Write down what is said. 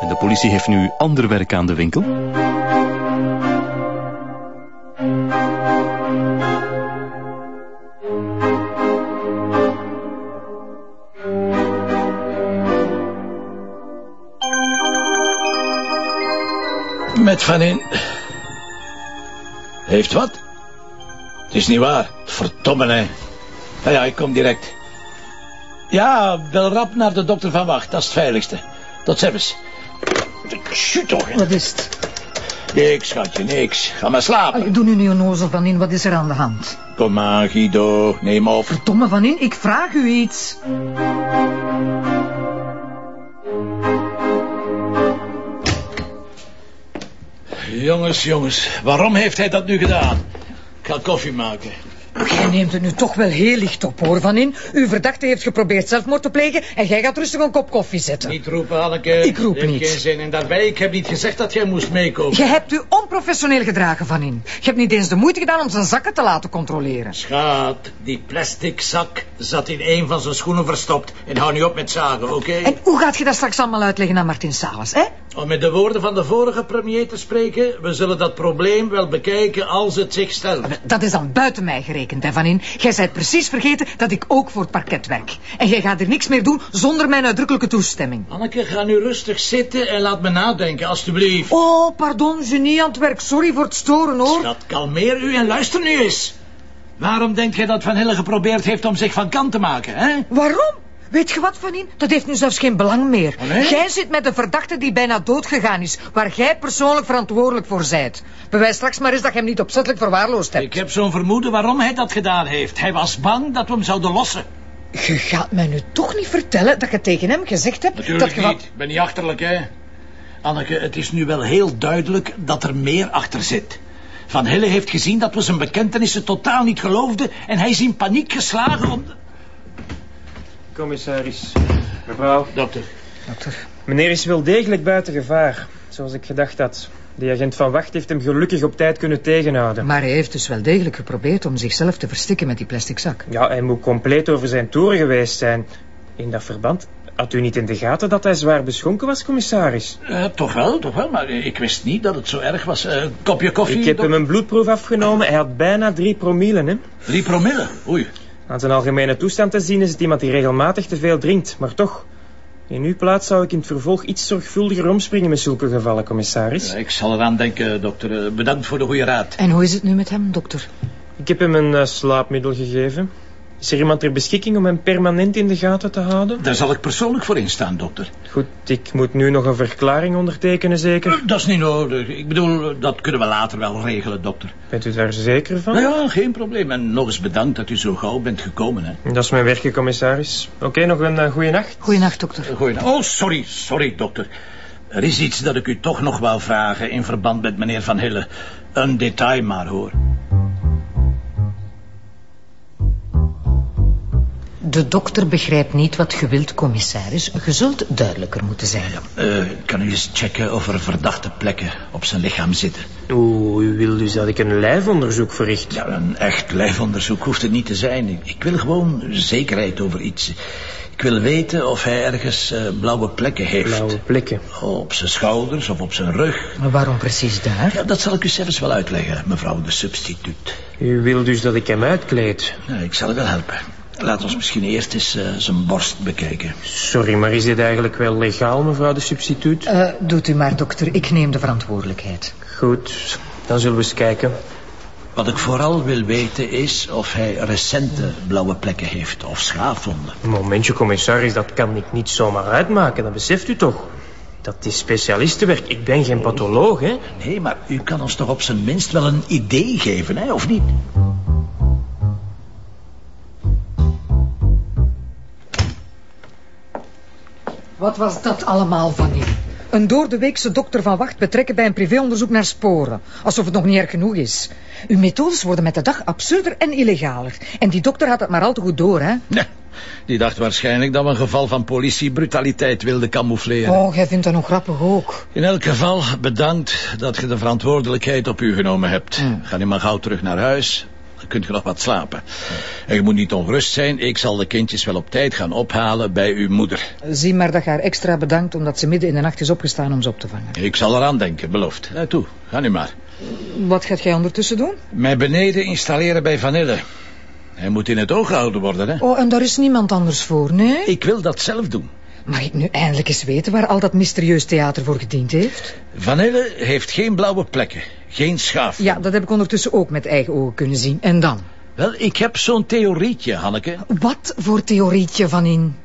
En de politie heeft nu ander werk aan de winkel. Met Van in. Heeft wat? Het is niet waar. Verdomme, hè. Ja, ja, ik kom direct. Ja, bel rap naar de dokter van Wacht. Dat is het veiligste. Tot ziens. Toch. Wat is het? Niks, schatje, niks. Ga maar slapen. Allee, doe nu niet onnozel van in. Wat is er aan de hand? Kom maar, Guido. Neem op. Verdomme van in, ik vraag u iets. Jongens, jongens. Waarom heeft hij dat nu gedaan? Ik ga koffie maken. Jij neemt het nu toch wel heel licht op, hoor, Van In. Uw verdachte heeft geprobeerd zelfmoord te plegen... en jij gaat rustig een kop koffie zetten. Niet roepen, Anneke. Ik roep niet. geen zin. En daarbij, ik heb niet gezegd dat jij moest meekomen. Je hebt u onprofessioneel gedragen, Van In. Je hebt niet eens de moeite gedaan om zijn zakken te laten controleren. Schaat, die plastic zak zat in een van zijn schoenen verstopt. En hou nu op met zagen, oké? En hoe gaat je dat straks allemaal uitleggen aan Martin Salas, hè? Om met de woorden van de vorige premier te spreken... we zullen dat probleem wel bekijken als het zich stelt. Dat is dan buiten mij gerekend, hè, Van In. Jij bent precies vergeten dat ik ook voor het parket werk. En jij gaat er niks meer doen zonder mijn uitdrukkelijke toestemming. Anneke, ga nu rustig zitten en laat me nadenken, alstublieft. Oh, pardon, genie aan het werk. Sorry voor het storen, hoor. Schat, kalmeer u en luister nu eens. Waarom denkt gij dat Van Hille geprobeerd heeft om zich van kant te maken, hè? Waarom? Weet je wat, Van In? Dat heeft nu zelfs geen belang meer. Oh, nee? Jij zit met een verdachte die bijna dood gegaan is, waar jij persoonlijk verantwoordelijk voor zijt. Bewijs straks maar eens dat je hem niet opzettelijk verwaarloosd hebt. Ik heb zo'n vermoeden waarom hij dat gedaan heeft. Hij was bang dat we hem zouden lossen. Je gaat mij nu toch niet vertellen dat je tegen hem gezegd hebt... Natuurlijk dat je wat- niet. Ik ben niet achterlijk, hè. Anneke, het is nu wel heel duidelijk dat er meer achter zit. Van Hille heeft gezien dat we zijn bekentenissen totaal niet geloofden... en hij is in paniek geslagen om... Commissaris, mevrouw. Dokter, Dokter, Meneer is wel degelijk buiten gevaar, zoals ik gedacht had. De agent van Wacht heeft hem gelukkig op tijd kunnen tegenhouden. maar hij heeft dus wel degelijk geprobeerd om zichzelf te verstikken met die plastic zak. Ja, hij moet compleet over zijn toeren geweest zijn. In dat verband, had u niet in de gaten dat hij zwaar beschonken was, commissaris? eh, toch wel, toch wel, maar ik wist niet dat het zo erg was. Eh, kopje koffie, Ik heb hem een bloedproef afgenomen. Hij had bijna drie promille, hè. Drie promille, oei. Aan zijn algemene toestand te zien is het iemand die regelmatig te veel drinkt. Maar toch, in uw plaats zou ik in het vervolg iets zorgvuldiger omspringen met zulke gevallen, commissaris. Ja, ik zal eraan denken, dokter. Eh, Bedankt voor de goede raad. En hoe is het nu met hem, dokter? Ik heb hem een eh, slaapmiddel gegeven. Is er iemand ter beschikking om hem permanent in de gaten te houden? Daar zal ik persoonlijk voor instaan, dokter. Goed, ik moet nu nog een verklaring ondertekenen, zeker? Eh, Dat is niet nodig. Ik bedoel, eh, dat kunnen we later wel regelen, dokter. Bent u daar zeker van? Nou ja, geen probleem. En nog eens bedankt dat u zo gauw bent gekomen, hè. Dat is mijn werkje, commissaris. Oké, nog een uh, goede nacht. Goeienacht, dokter. Goeie Oh, sorry, sorry, dokter. Er is iets dat ik u toch nog wou vragen in verband met meneer Van Hille. Een detail maar, hoor. De dokter begrijpt niet wat je wilt, commissaris. Je zult duidelijker moeten zijn. Eh, kan u eens checken of er verdachte plekken op zijn lichaam zitten? Oeh, u wil dus dat ik een lijfonderzoek verricht? Ja, een echt lijfonderzoek hoeft het niet te zijn. Ik- wil gewoon zekerheid over iets. Ik wil weten of hij ergens eh, blauwe plekken heeft. Blauwe plekken. Op zijn schouders of op zijn rug. Maar waarom precies daar? Ja, dat zal ik u zelfs wel uitleggen, mevrouw de substituut. U wil dus dat ik hem uitkleed? Ja, ik zal u wel helpen. Laat ons misschien eerst eens eh, zijn borst bekijken. Sorry, maar is dit eigenlijk wel legaal, mevrouw de substituut? Eh, doet u maar, dokter. Ik neem de verantwoordelijkheid. Goed, dan zullen we eens kijken. Wat ik vooral wil weten is of hij recente blauwe plekken heeft of schaafwonden. Een momentje, commissaris, dat kan ik niet zomaar uitmaken, dat beseft u toch? Dat is specialistenwerk, ik ben geen patholoog, hè? Nee, maar u kan ons toch op zijn minst wel een idee geven, hè, of niet? Wat was dat allemaal van u? Een doordeweekse dokter van wacht betrekken bij een privéonderzoek naar sporen. Alsof het nog niet erg genoeg is. Uw methodes worden met de dag absurder en illegaler. En die dokter had het maar al te goed door, hè? Nee, die dacht waarschijnlijk dat we een geval van politiebrutaliteit wilden camoufleren. Oh, jij vindt dat nog grappig ook. In elk geval, bedankt dat je de verantwoordelijkheid op u genomen hebt. Ga nu maar gauw terug naar huis. Kunt je nog wat slapen. En je moet niet ongerust zijn. Ik zal de kindjes wel op tijd gaan ophalen bij uw moeder. Zie maar dat je haar extra bedankt omdat ze midden in de nacht is opgestaan om ze op te vangen. Ik zal eraan denken, beloofd. Ja, toe, ga nu maar. Wat gaat jij ondertussen doen? Mij beneden installeren bij Vanille. Hij moet in het oog gehouden worden, hè? Oh, en daar is niemand anders voor, nee? Ik wil dat zelf doen. Mag ik nu eindelijk eens weten waar al dat mysterieus theater voor gediend heeft? Vanille heeft geen blauwe plekken. Geen schaaf. Ja, dat heb ik ondertussen ook met eigen ogen kunnen zien. En dan? Wel, ik heb zo'n theorietje, Hanneke. Wat voor theorietje van in?